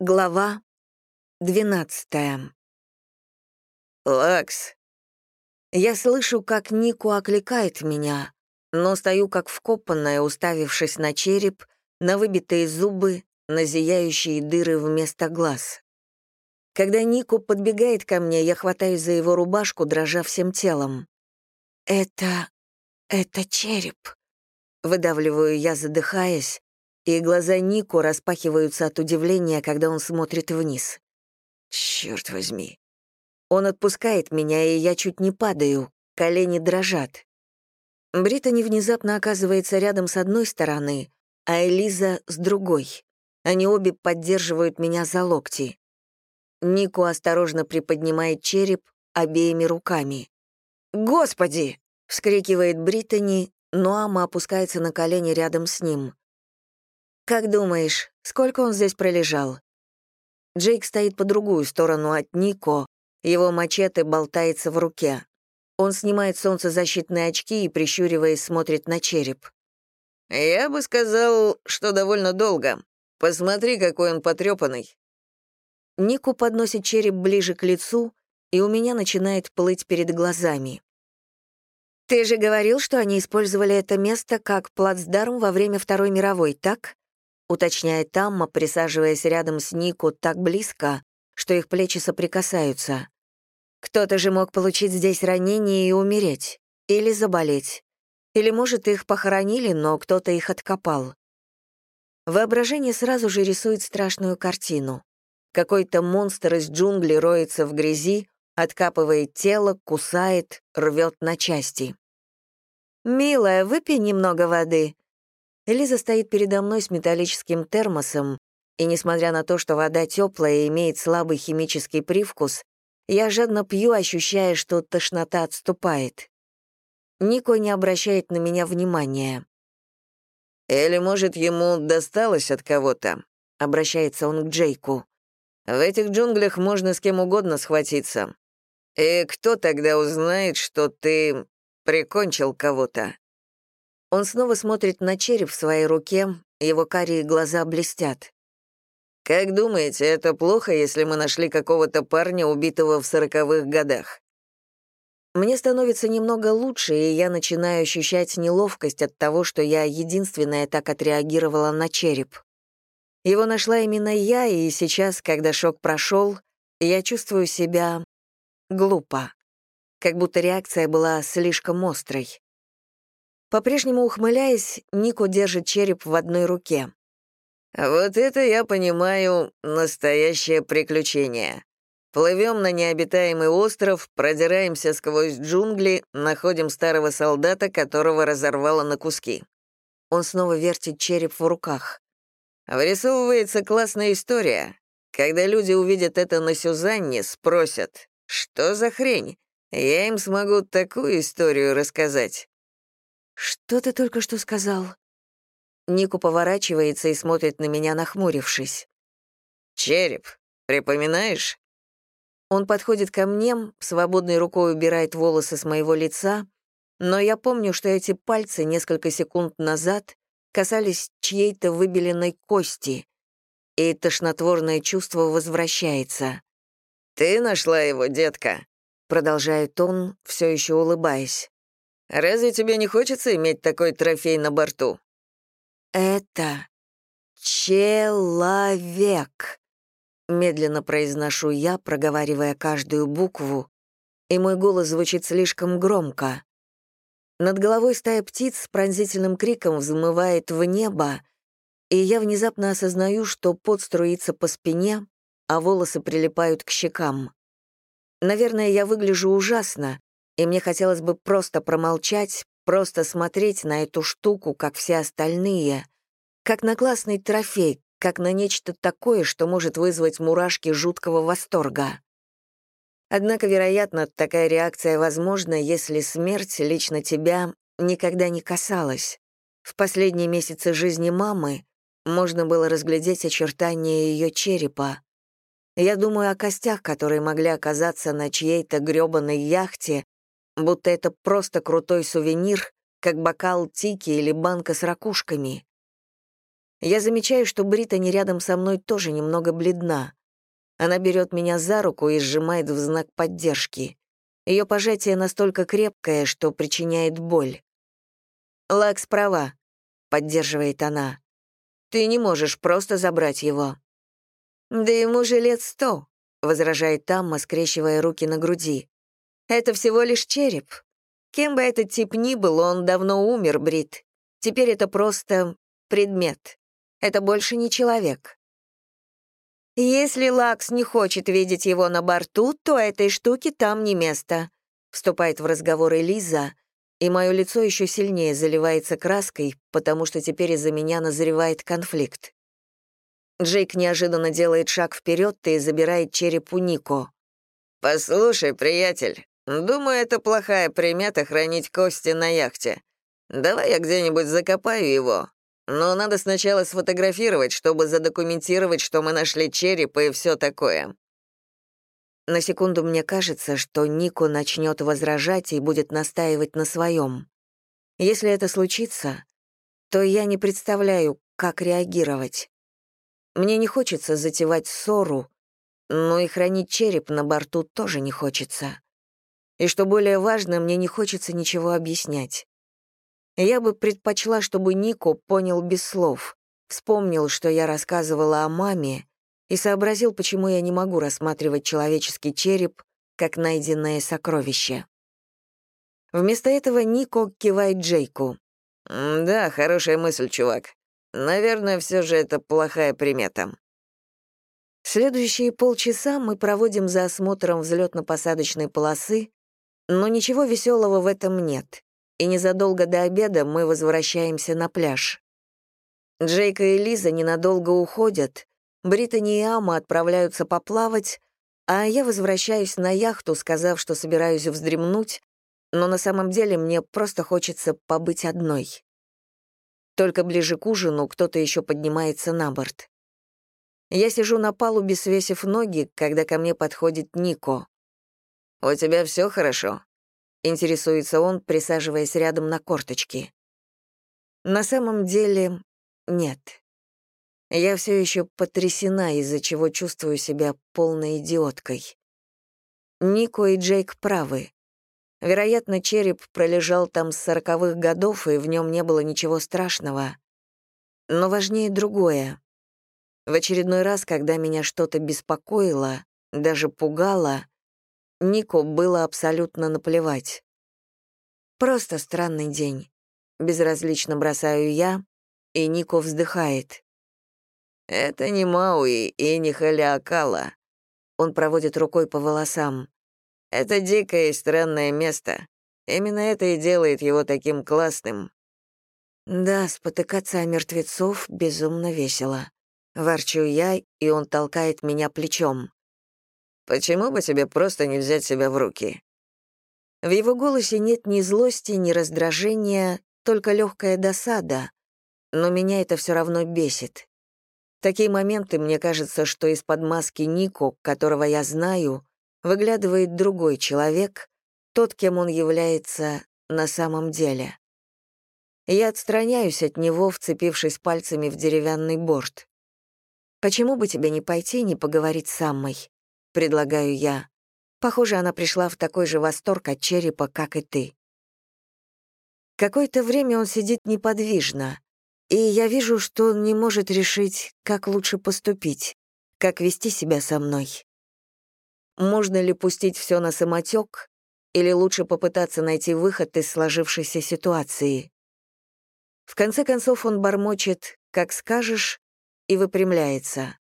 Глава двенадцатая. «Лакс». Я слышу, как Нику окликает меня, но стою как вкопанная, уставившись на череп, на выбитые зубы, на зияющие дыры вместо глаз. Когда Нику подбегает ко мне, я хватаюсь за его рубашку, дрожа всем телом. «Это... это череп», — выдавливаю я, задыхаясь, и глаза Нику распахиваются от удивления, когда он смотрит вниз. Черт возьми. Он отпускает меня, и я чуть не падаю, колени дрожат. Британи внезапно оказывается рядом с одной стороны, а Элиза — с другой. Они обе поддерживают меня за локти. Нику осторожно приподнимает череп обеими руками. «Господи!» — вскрикивает Британи, но Ама опускается на колени рядом с ним. «Как думаешь, сколько он здесь пролежал?» Джейк стоит по другую сторону от Нико, его мачете болтается в руке. Он снимает солнцезащитные очки и, прищуриваясь, смотрит на череп. «Я бы сказал, что довольно долго. Посмотри, какой он потрепанный». Нику подносит череп ближе к лицу, и у меня начинает плыть перед глазами. «Ты же говорил, что они использовали это место как плацдарм во время Второй мировой, так?» Уточняет Тамма, присаживаясь рядом с Нику так близко, что их плечи соприкасаются. Кто-то же мог получить здесь ранение и умереть. Или заболеть. Или, может, их похоронили, но кто-то их откопал. Воображение сразу же рисует страшную картину. Какой-то монстр из джунглей роется в грязи, откапывает тело, кусает, рвет на части. «Милая, выпей немного воды», Элиза стоит передо мной с металлическим термосом, и, несмотря на то, что вода теплая и имеет слабый химический привкус, я жадно пью, ощущая, что тошнота отступает. Нико не обращает на меня внимания. «Или, может, ему досталось от кого-то?» — обращается он к Джейку. «В этих джунглях можно с кем угодно схватиться. И кто тогда узнает, что ты прикончил кого-то?» Он снова смотрит на череп в своей руке, его карие глаза блестят. «Как думаете, это плохо, если мы нашли какого-то парня, убитого в сороковых годах?» Мне становится немного лучше, и я начинаю ощущать неловкость от того, что я единственная так отреагировала на череп. Его нашла именно я, и сейчас, когда шок прошел, я чувствую себя глупо, как будто реакция была слишком острой. По-прежнему ухмыляясь, Нико держит череп в одной руке. «Вот это, я понимаю, настоящее приключение. Плывем на необитаемый остров, продираемся сквозь джунгли, находим старого солдата, которого разорвало на куски». Он снова вертит череп в руках. Вырисовывается классная история. Когда люди увидят это на Сюзанне, спросят, что за хрень? Я им смогу такую историю рассказать. «Что ты только что сказал?» Нику поворачивается и смотрит на меня, нахмурившись. «Череп, припоминаешь?» Он подходит ко мне, свободной рукой убирает волосы с моего лица, но я помню, что эти пальцы несколько секунд назад касались чьей-то выбеленной кости, и тошнотворное чувство возвращается. «Ты нашла его, детка», — продолжает он, все еще улыбаясь. Разве тебе не хочется иметь такой трофей на борту?» «Это человек», — медленно произношу я, проговаривая каждую букву, и мой голос звучит слишком громко. Над головой стая птиц с пронзительным криком взмывает в небо, и я внезапно осознаю, что пот струится по спине, а волосы прилипают к щекам. Наверное, я выгляжу ужасно, и мне хотелось бы просто промолчать, просто смотреть на эту штуку, как все остальные, как на классный трофей, как на нечто такое, что может вызвать мурашки жуткого восторга. Однако, вероятно, такая реакция возможна, если смерть лично тебя никогда не касалась. В последние месяцы жизни мамы можно было разглядеть очертания ее черепа. Я думаю о костях, которые могли оказаться на чьей-то грёбаной яхте будто это просто крутой сувенир, как бокал тики или банка с ракушками. Я замечаю, что Британи рядом со мной тоже немного бледна. Она берет меня за руку и сжимает в знак поддержки. Ее пожатие настолько крепкое, что причиняет боль. «Лакс права», — поддерживает она. «Ты не можешь просто забрать его». «Да ему же лет сто», — возражает Тамма, скрещивая руки на груди. «Это всего лишь череп. Кем бы этот тип ни был, он давно умер, Брит. Теперь это просто предмет. Это больше не человек. «Если Лакс не хочет видеть его на борту, то этой штуке там не место», — вступает в разговор Элиза, и мое лицо еще сильнее заливается краской, потому что теперь из-за меня назревает конфликт. Джейк неожиданно делает шаг вперед и забирает череп у Нико. «Послушай, приятель, думаю, это плохая примета хранить кости на яхте. Давай я где-нибудь закопаю его, но надо сначала сфотографировать, чтобы задокументировать, что мы нашли череп и все такое. На секунду мне кажется, что Нико начнет возражать и будет настаивать на своем. Если это случится, то я не представляю, как реагировать. Мне не хочется затевать ссору, но и хранить череп на борту тоже не хочется. И что более важно, мне не хочется ничего объяснять. Я бы предпочла, чтобы Нико понял без слов, вспомнил, что я рассказывала о маме, и сообразил, почему я не могу рассматривать человеческий череп как найденное сокровище. Вместо этого Нико кивает Джейку. «Да, хорошая мысль, чувак. Наверное, все же это плохая примета». Следующие полчаса мы проводим за осмотром взлетно-посадочной полосы, но ничего веселого в этом нет и незадолго до обеда мы возвращаемся на пляж. Джейка и Лиза ненадолго уходят, Британи и Ама отправляются поплавать, а я возвращаюсь на яхту, сказав, что собираюсь вздремнуть, но на самом деле мне просто хочется побыть одной. Только ближе к ужину кто-то еще поднимается на борт. Я сижу на палубе, свесив ноги, когда ко мне подходит Нико. «У тебя все хорошо?» — интересуется он, присаживаясь рядом на корточки. На самом деле, нет. Я все еще потрясена, из-за чего чувствую себя полной идиоткой. Нико и Джейк правы. Вероятно, череп пролежал там с сороковых годов, и в нем не было ничего страшного. Но важнее другое. В очередной раз, когда меня что-то беспокоило, даже пугало, Нико было абсолютно наплевать. Просто странный день. Безразлично бросаю я, и Нико вздыхает. «Это не Мауи и не Халиакала». Он проводит рукой по волосам. «Это дикое и странное место. Именно это и делает его таким классным». Да, спотыкаться о мертвецов безумно весело. Ворчу я, и он толкает меня плечом. Почему бы тебе просто не взять себя в руки?» В его голосе нет ни злости, ни раздражения, только легкая досада, но меня это все равно бесит. В такие моменты мне кажется, что из-под маски Нико, которого я знаю, выглядывает другой человек, тот, кем он является на самом деле. Я отстраняюсь от него, вцепившись пальцами в деревянный борт. «Почему бы тебе не пойти и не поговорить с Аммой?» — предлагаю я. Похоже, она пришла в такой же восторг от черепа, как и ты. Какое-то время он сидит неподвижно, и я вижу, что он не может решить, как лучше поступить, как вести себя со мной. Можно ли пустить все на самотек, или лучше попытаться найти выход из сложившейся ситуации? В конце концов он бормочет «как скажешь» и выпрямляется.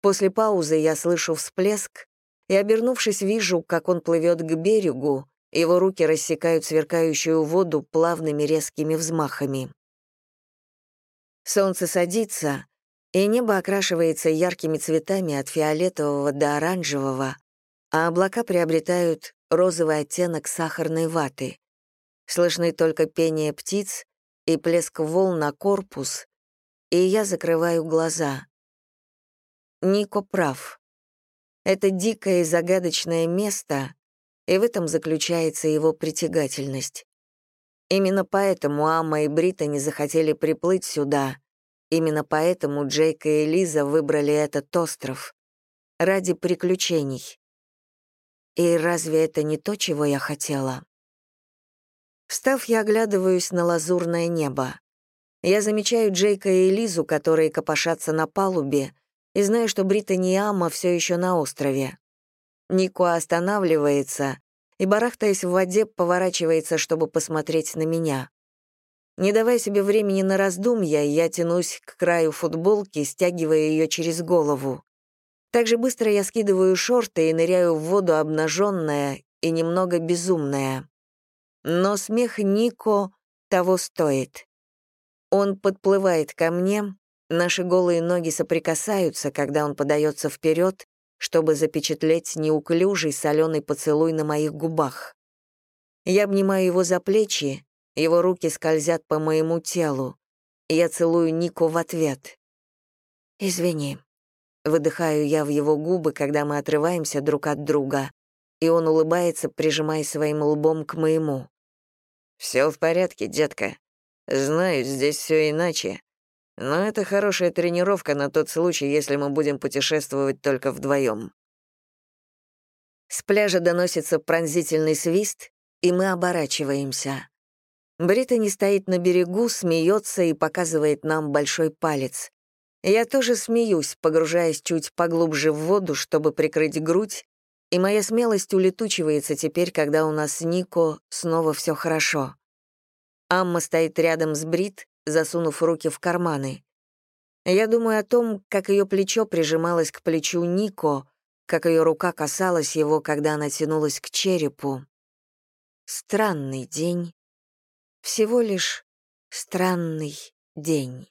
После паузы я слышу всплеск и, обернувшись, вижу, как он плывет к берегу, его руки рассекают сверкающую воду плавными резкими взмахами. Солнце садится, и небо окрашивается яркими цветами от фиолетового до оранжевого, а облака приобретают розовый оттенок сахарной ваты. Слышны только пение птиц и плеск волн на корпус, и я закрываю глаза. Нико прав. Это дикое и загадочное место, и в этом заключается его притягательность. Именно поэтому Амма и Брита не захотели приплыть сюда, Именно поэтому Джейк и Элиза выбрали этот остров. Ради приключений. И разве это не то, чего я хотела? Встав, я оглядываюсь на лазурное небо. Я замечаю Джейка и Элизу, которые копошатся на палубе, и знаю, что Британи и Амма все еще на острове. Нико останавливается и, барахтаясь в воде, поворачивается, чтобы посмотреть на меня. Не давая себе времени на раздумья, я тянусь к краю футболки, стягивая ее через голову. Так же быстро я скидываю шорты и ныряю в воду обнаженная и немного безумная. Но смех Нико того стоит. Он подплывает ко мне, наши голые ноги соприкасаются, когда он подается вперед, чтобы запечатлеть неуклюжий соленый поцелуй на моих губах. Я обнимаю его за плечи, его руки скользят по моему телу. Я целую Нику в ответ. «Извини», — выдыхаю я в его губы, когда мы отрываемся друг от друга, и он улыбается, прижимая своим лбом к моему. «Все в порядке, детка. Знаю, здесь все иначе. Но это хорошая тренировка на тот случай, если мы будем путешествовать только вдвоем. С пляжа доносится пронзительный свист, и мы оборачиваемся. Британи стоит на берегу, смеется и показывает нам большой палец. Я тоже смеюсь, погружаясь чуть поглубже в воду, чтобы прикрыть грудь, и моя смелость улетучивается теперь, когда у нас с Нико снова все хорошо. Амма стоит рядом с Брит, засунув руки в карманы. Я думаю о том, как ее плечо прижималось к плечу Нико, как ее рука касалась его, когда она тянулась к черепу. Странный день всего лишь странный день.